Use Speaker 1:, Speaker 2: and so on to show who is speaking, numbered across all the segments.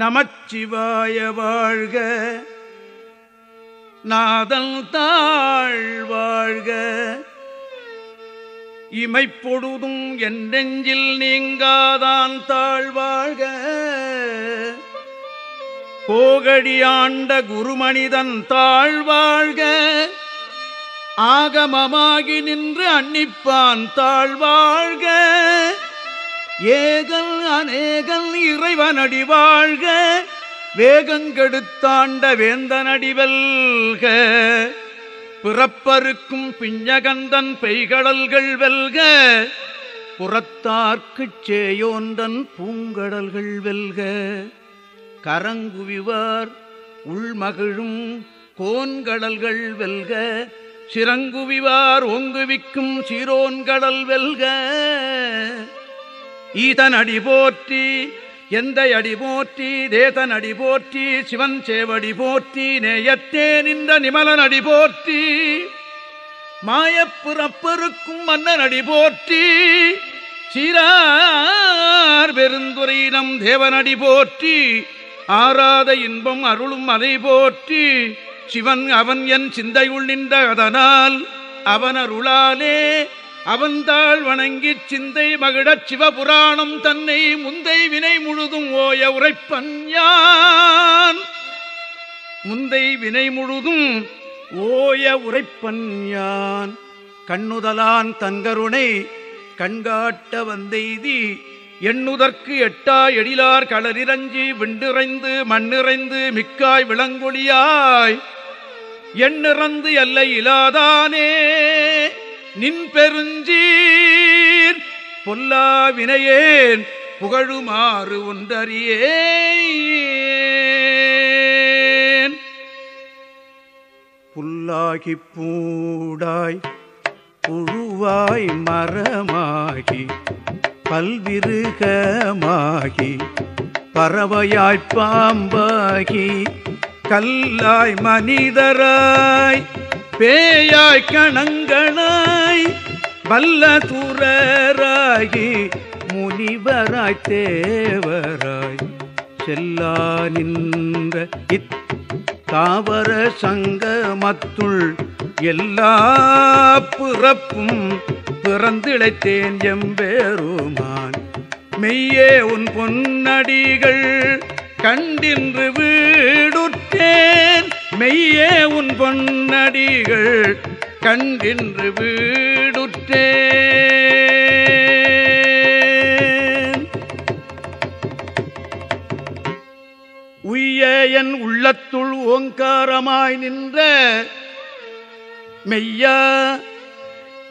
Speaker 1: நமச்சிவாய வாழ்க நாதல் தாழ் வாழ்க இமைப்பொழுதும் என் நெஞ்சில் நீங்காதான் தாழ்வாழ்க போகடியாண்ட குருமனிதன் தாழ்வாழ்க ஆகமமாகி நின்று அன்னிப்பான் தாழ்வாழ்க ஏகல் அநேகல் இறைவனடி வாழ்க வேகங்கெடுத்தாண்ட வேந்தனடிவல்க பிறப்பருக்கும் பிஞ்சகந்தன் பெய்கடல்கள் வெல்க புறத்தார்க்குச் சேயோன்றன் பூங்கடல்கள் வெல்க கரங்குவிவார் உள்மகிழும் கோன்கடல்கள் வெல்க சிறங்குவிவார் ஒங்குவிக்கும் சீரோன்கடல் வெல்க ஈதன் அடி போற்றி எந்த அடி போற்றி தேதன் அடி போற்றி சிவன் சேவடி போற்றி நேயத்தே நின்ற நிமலன் அடி போற்றி மாயப்புறப்பெருக்கும் மன்னன் அடி போற்றி சீரார் பெருந்துரையினம் தேவனடி போற்றி ஆராத இன்பம் அருளும் அதை போற்றி சிவன் அவன் என் சிந்தையுள் நின்ற அதனால் அவனருளாலே அவன்தாள் வணங்கிச் சிந்தை மகிழச் சிவபுராணம் தன்னை முந்தை வினை முழுதும் ஓய உரைப்பன் முந்தை வினை முழுதும் ஓய உரைப்பன் யான் கண்ணுதலான் தங்கருணை கண்காட்ட வந்தெய்தி எண்ணுதற்கு எட்டாய் எழிலார் களரிரஞ்சி விண்டிறைந்து மண்ணிறைந்து மிக்காய் விளங்கொழியாய் எண்ணிறந்து எல்லை இலாதானே நின் பெருஞ்சீர் பொல்லா வினையேன் புகழுமாறு ஒன்றறியே புல்லாகி பூடாய் புழுவாய் மரமாகி பல்விருகமாகி பறவையாய் பாம்பாகி கல்லாய் மனிதராய் பேயாய் கணங்களாய் வல்ல தூரராகி முனிவராய் தேவராய் செல்லா நின்ற இத் தாவர சங்கமத்துள் எல்லா புறப்பும் பிறந்திழைத்தேன் எம்பேருமான் மெய்யே உன் பொன்னடிகள் கண்டின்று வீடுற்றேன் மெய்யே உன் பொன்னடிகள் கண்டின்று வீடுற்றேன் உய்ய என் உள்ளத்துள் ஓங்காரமாய் நின்ற மெய்யா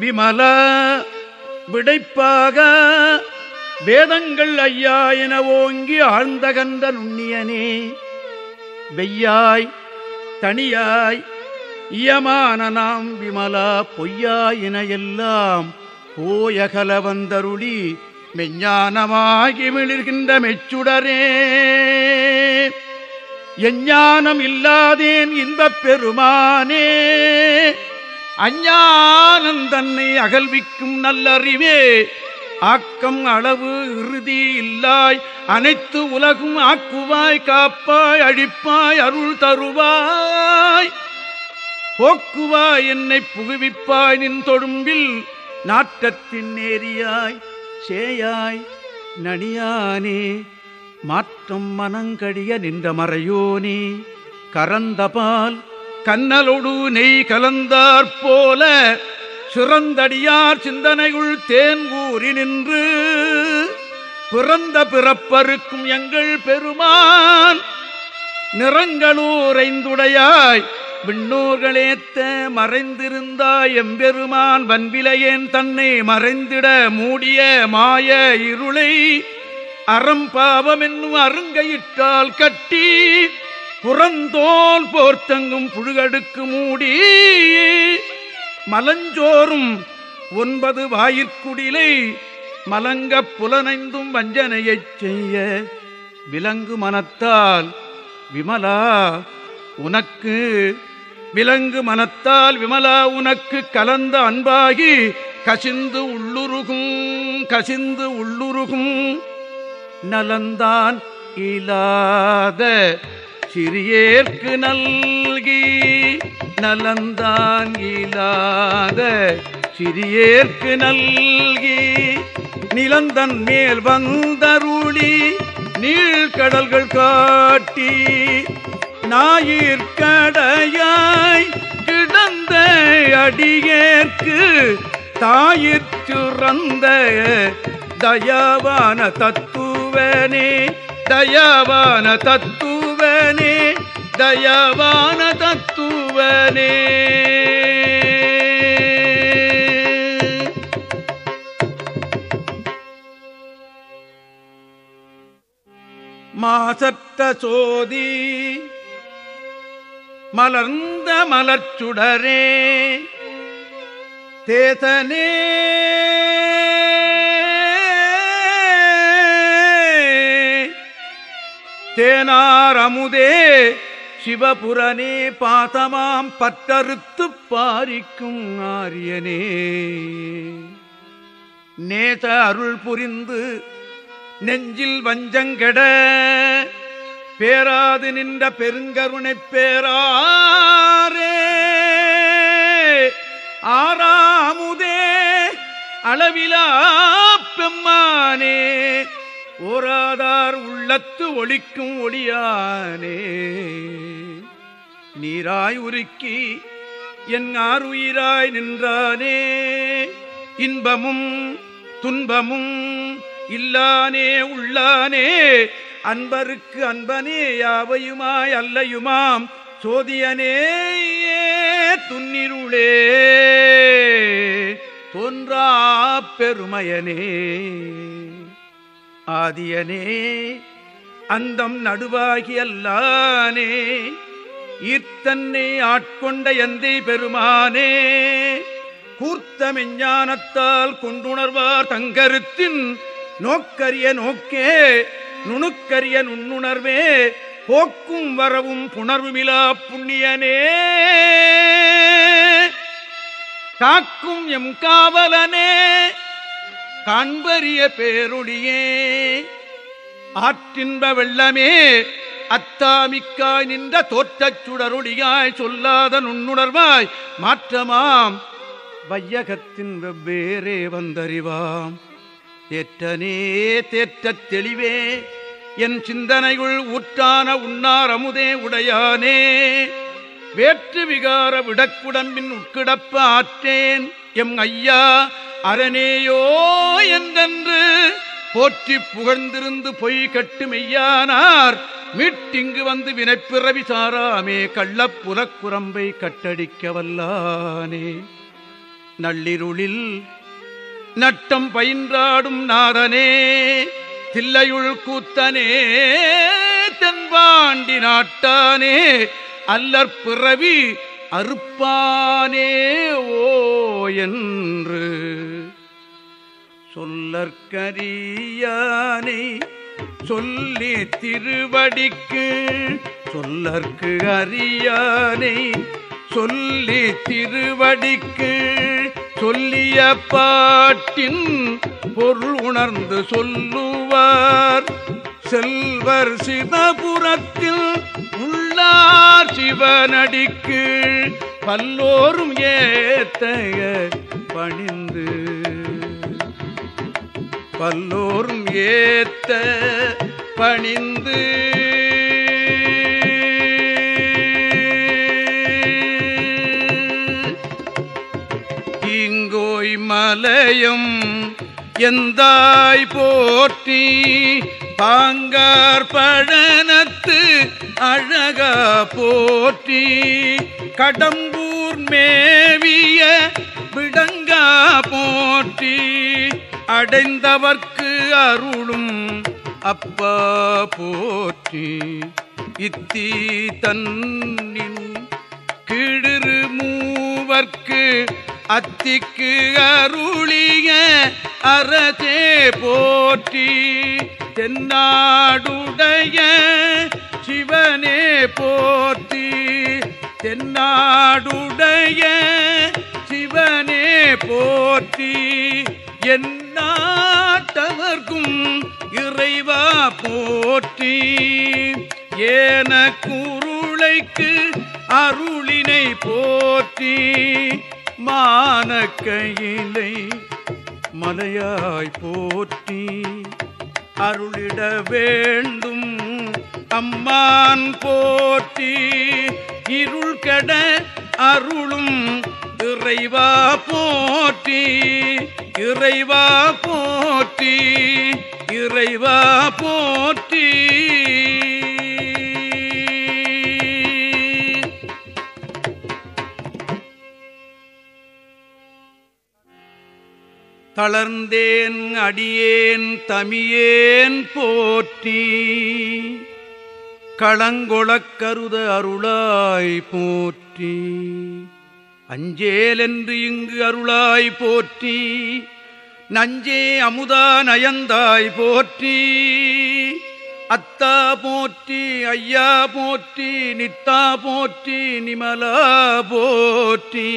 Speaker 1: விமல விடைப்பாக வேதங்கள் ஐயா என ஓங்கி கந்த நுண்ணியனே வெய்யாய் தனியாய் இயமான நாம் விமலா பொய்யாயின எல்லாம் போயகல வந்தருளி மெஞ்ஞானமாகி மிளிர்கின்ற மெச்சுடரே எஞ்ஞானம் இல்லாதேன் இன்பப் பெருமானே அஞ்ஞானம் தன்னை அகல்விக்கும் நல்லறிவே ஆக்கம் அளவு இறுதி இல்லாய் அனைத்து உலகும் ஆக்குவாய் காப்பாய் அழிப்பாய் அருள் தருவாய் போக்குவாய் என்னை புகுவிப்பாய் நின் தொடும்பில் நாட்டத்தின் நேரியாய் சேயாய் நனியானே மாற்றம் மனங்கடிய நின்ற மறையோனே கரந்தபால் கண்ணலொடு நெய் போல சுரந்தடியார் சிந்தனையுள் தேன் கூறி நின்று பிறந்த பிறப்பருக்கும் எங்கள் பெருமான் நிறங்களூரைந்துடையாய் விண்ணோர்களேத்த மறைந்திருந்தாய் எம்பெருமான் வன்விலையேன் தன்னை மறைந்திட மூடிய மாய இருளை அறம்பாவம் என்னும் அருங்கையிட்டால் கட்டி புறந்தோல் போர்த்தங்கும் புழுகடுக்கு மூடி மலஞ்சோறும் ஒன்பது வாயிற்குடிலை மலங்க புலனைந்தும் வஞ்சனையைச் செய்ய விலங்கு மனத்தால் விமலா உனக்கு விலங்கு மனத்தால் விமலா உனக்கு கலந்த அன்பாகி கசிந்து உள்ளுருகும் கசிந்து உள்ளுருகும் நலந்தான் இலாத சிறியேற்கு நல்கி நலந்தான் இல்லாத சிறியேற்கு நல்கி நிலந்தன் மேல் வந்தருளி நீள் கடல்கள் காட்டி ஞாயிற்கடையாய் கிடந்த அடியேற்கு தாயிற்றுறந்த தயாவான தத்துவனே தயாவான தத்துவ தத்துவனே தயவான தத்துவனே மாசற்ற சோதி மலர்ந்த மலர்ச்சுடரே தேசனே தேனார் அமுதே சிவபுரனே பாதமாம் பட்டறுத்து பாரிக்கும் ஆரியனே நேத அருள் புரிந்து நெஞ்சில் வஞ்சங்கெட பேராது நின்ற பெருங்கருணை பேராரே ஆறாமுதே அளவிலா பெம்மானே ஓராதார் உள்ளத்து ஒழிக்கும் ஒளியானே நீராய் உருக்கி என் ஆறுயிராய் நின்றானே இன்பமும் துன்பமும் இல்லானே உள்ளானே அன்பருக்கு அன்பனே யாவையுமாய் அல்லையுமாம் சோதியனே துன்னிருளே தோன்றா பெருமையனே ஆதியனே அந்தம் நடுவாகியல்லானே ஈர்த்தன்னை ஆட்கொண்ட எந்தை பெருமானே கூர்த்த மெஞ்ஞானத்தால் கொண்டுணர்வார் தங்கருத்தின் நோக்கரிய நோக்கே நுணுக்கரிய நுண்ணுணர்வே போக்கும் வரவும் புணர்வுமிலா புண்ணியனே காக்கும் எம் காவலனே கண்பரிய பேருடியே ஆற்றின்ப வெள்ளமே அத்தாமிக்காய் நின்ற தோற்ற சுடருடியாய் சொல்லாத நுண்ணுணர்வாய் மாற்றமாம் வையகத்தின் வெவ்வேறே வந்தறிவாம் தேற்றனே தேற்றத் தெளிவே என் சிந்தனையுள் ஊற்றான உண்ணாரமுதே உடையானே வேற்று விகார விடக்குடம்பின் உட்கிடப்ப ஆற்றேன் எம் ஐயா அரணேயோ என்றென்று போற்றி புகழ்ந்திருந்து பொய் கட்டு மெய்யானார் மீட்டிங்கு வந்து வினைப்பிறவி சாராமே கள்ளப்புறக்குரம்பை கட்டடிக்க வல்லானே நள்ளிருளில் நட்டம் பயின்றாடும் நாதனே தில்லையுள் கூத்தனே தென்பாண்டி நாட்டானே அல்லற்பிறவி அறுப்பானே ஓ என்று சொல்லற்கரியானை சொல்லி திருவடிக்கு சொல்லற்கு அறியானை சொல்லி திருவடிக்கு சொல்லிய பாட்டின் பொருள் உணர்ந்து சொல்லுவார் செல்வர் சிதபுரத்தில் பல்லார் சிவனடிக்கு பல்லோரும் ஏத்தைய பணிந்து பல்லோரும் ஏத்த பணிந்து இங்கோய் மலையும் எந்தாய் போற்றி பாங்கார் பழ அழக போற்றி கடம்பூர் மேவிய விடங்க போற்றி அடைந்தவர்க்கு அருளும் அப்பா போற்றி இத்தி தன்னின் கிடுறு மூவர்க்கு அத்திக்கு அருளிய அரசே போற்றி தென்னாடுடைய போற்றி தென்னாடுடைய சிவனே போற்றி என்னாட்டவர்க்கும் இறைவா போற்றி ஏன குருளைக்கு அருளினை போற்றி மான கையிலை மலையாய் போற்றி அருளிட வேண்டும் அம்மான் போற்றி இருள் கட அருளும் இறைவா போற்றி இறைவா போற்றி இறைவா போற்றி தளர்ந்தேன் அடியேன் தமியேன் போற்றி களங்கொளக் கருத அருளாய் போற்றி அஞ்சேல் என்று இங்கு அருளாய் போற்றி நஞ்சே அமுதா நயந்தாய் போற்றி அத்தா போற்றி ஐயா போற்றி நித்தா போற்றி நிமலா போற்றி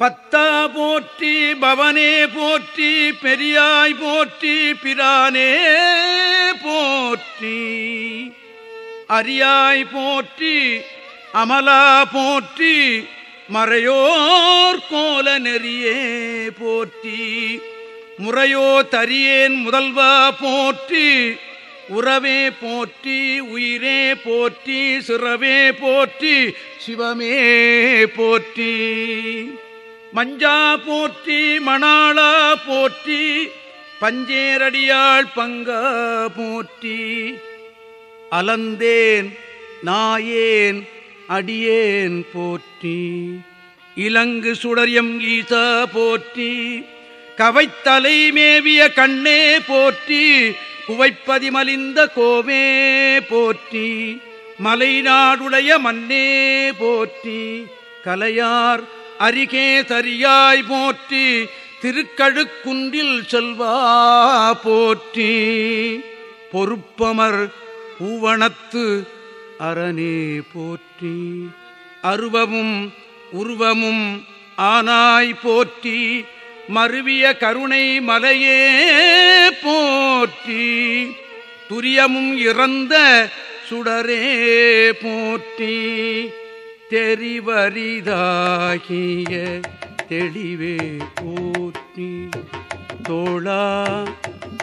Speaker 1: பத்தா போற்றி பவனே போற்றி பெரியாய் போற்றி பிரானே போற்றி அரியாய் போற்றி அமலா போற்றி மறையோர் கோல நெறியே போற்றி முறையோ தரியேன் முதல்வா போற்றி உறவே போற்றி உயிரே போற்றி சிறவே போற்றி சிவமே போற்றி மஞ்சா போற்றி மணாளா போற்றி பஞ்சேரடியாள் பங்க போற்றி அலந்தேன் நாயேன் அடியேன் போற்றி இலங்கு சுடரியம் ஈச போற்றி கவைத்தலை மேவிய கண்ணே போற்றி மலிந்த கோவே போற்றி மலைநாடுடைய மன்னே போற்றி கலையார் அருகே தரியாய் போற்றி திருக்கழுக்குன்றில் செல்வா போற்றி பொறுப்பமர் பூவணத்து அரணே போற்றி அருவமும் உருவமும் ஆனாய் போற்றி மருவிய கருணை மலையே போற்றி துரியமும் இறந்த சுடரே போற்றி தெரிவரிதாகிய தெளிவே போற்றி தோழா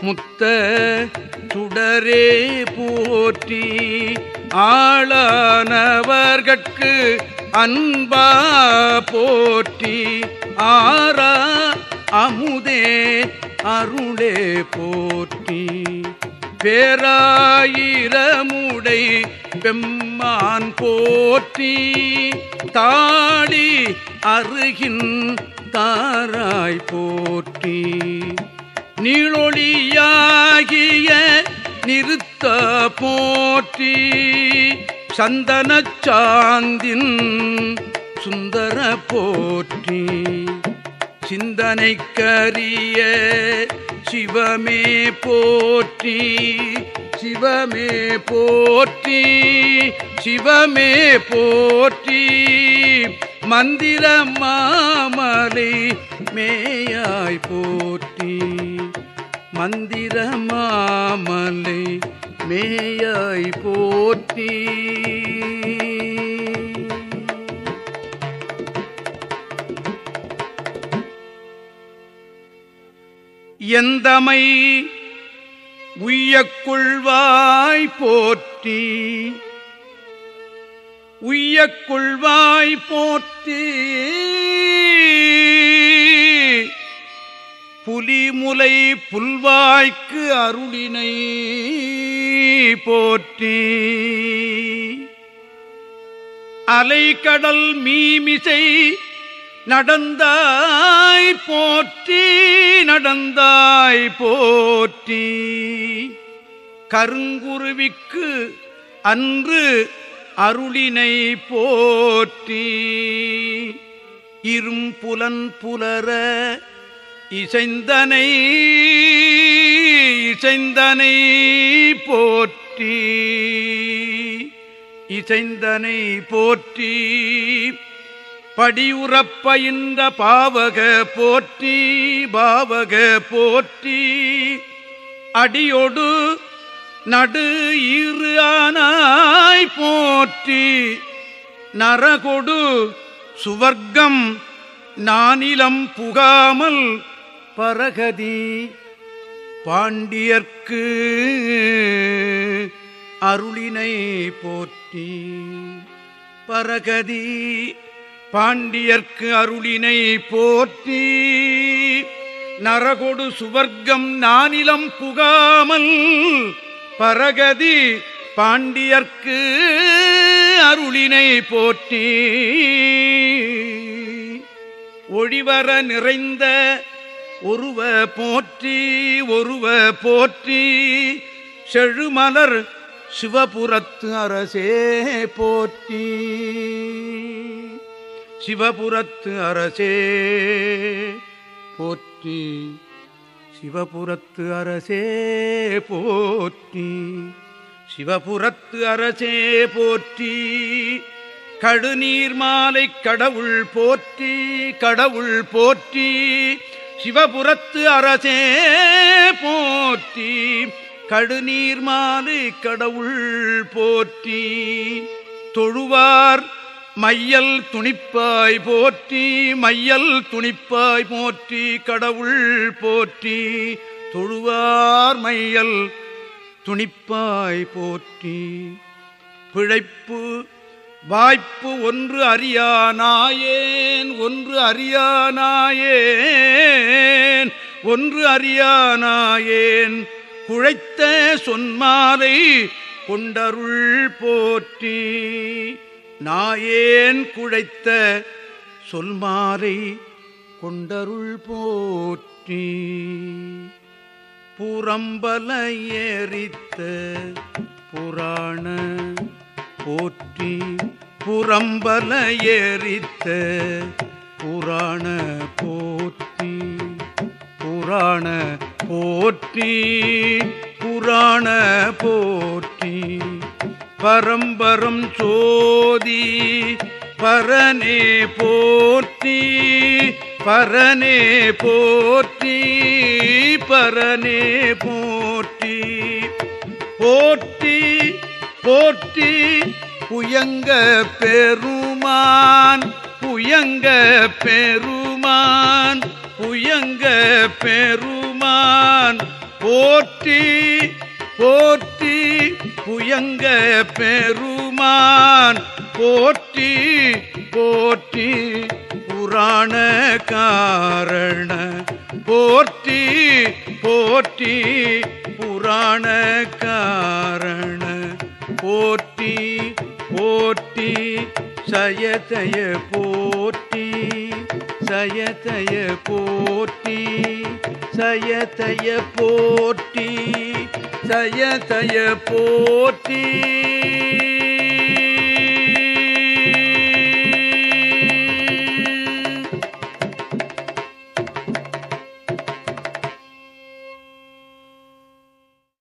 Speaker 1: முத்த சுடரே போற்றி ஆளானவர்கட்கு அன்பா போற்றி ஆரா அமுதே அருளே போற்றி பேராயிரமுடை பெம்மான் போற்றி தாடி அருகின் தாராய் போற்றி நீளொழியாகிய நிறுத்த போற்றி சந்தனச்சாந்தின் சுந்தர போற்றி சிந்தனைக்கரிய சிவமே போற்றி சிவமே போற்றி சிவமே போற்றி மந்திர மாமலை மேயாய் போற்றி மந்திர மாமலை மேயாய் போற்றி எந்தமை உய்யக்குள்வாய் போற்றி உய்யக்குள்வாய் போற்றி புலிமுலை புல்வாய்க்கு அருளினை போற்றி அலைக்கடல் மீமிசை நடந்தாய் போற்றி நடந்தாய் போற்றி கருங்குருவிக்கு அன்று அருளினை போற்றி இரும்புலன் புலர இசைந்தனை இசைந்தனை போற்றி இசைந்தனை போற்றி படியுறப்ப இந்த பாவக போற்றி பாவக போற்றி அடியோடு நடு இரு ஆனாய் போற்றி நரகொடு சுவர்க்கம் நானிலம் புகாமல் பரகதி பாண்டியர்க்கு அருளினை போற்றி பரகதி பாண்டியர்க்கு அருளினை போற்றி நரகொடு சுவர்க்கம் நானிலம் புகாமல் பரகதி பாண்டியர்க்கு அருளினை போற்றி ஒளிவர நிறைந்த ஒருவ போற்றி ஒருவ போற்றி செழுமலர் சிவபுரத்து அரசே போற்றி சிவபுரத்து அரசே போற்றி சிவபுரத்து அரசே போற்றி சிவபுரத்து அரசே போற்றி கடுநீர் மாலை கடவுள் போற்றி கடவுள் போற்றி சிவபுரத்து அரசே போற்றி கடுநீர் மாலை கடவுள் போற்றி தொழுவார் மையல் துணிப்பாய் போற்றி மையல் துணிப்பாய் போற்றி கடவுள் போற்றி தொழுவார் மையல் துணிப்பாய் போற்றி பிழைப்பு வாய்ப்பு ஒன்று அறியானாயேன் ஒன்று அறியானாயேன் ஒன்று அறியானாயேன் குழைத்த சொன்மாலை கொண்டருள் போற்றி நாயேன் குழைத்த சொல்மாரை கொண்டருள் போற்றி புறம்பல ஏறித்த புராண போற்றி புறம்பல ஏறித்த புராண போற்றி புராண போற்றி புராண போற்றி பரம்பரம் சோதி பரனே போற்றி பரனே போற்றி பரனே போற்றி போற்றி போற்றி புயங்க பெருமான் புயங்க பெருமான் புயங்க பெருமான் போற்றி போற்றி புயங்க பெருமான் போற்றி போற்றி புராண காரண போற்றி போற்றி புராண காரண போற்றி போற்றி சயதய போற்றி சயதய போற்றி சயதய போற்றி தய தய போற்றி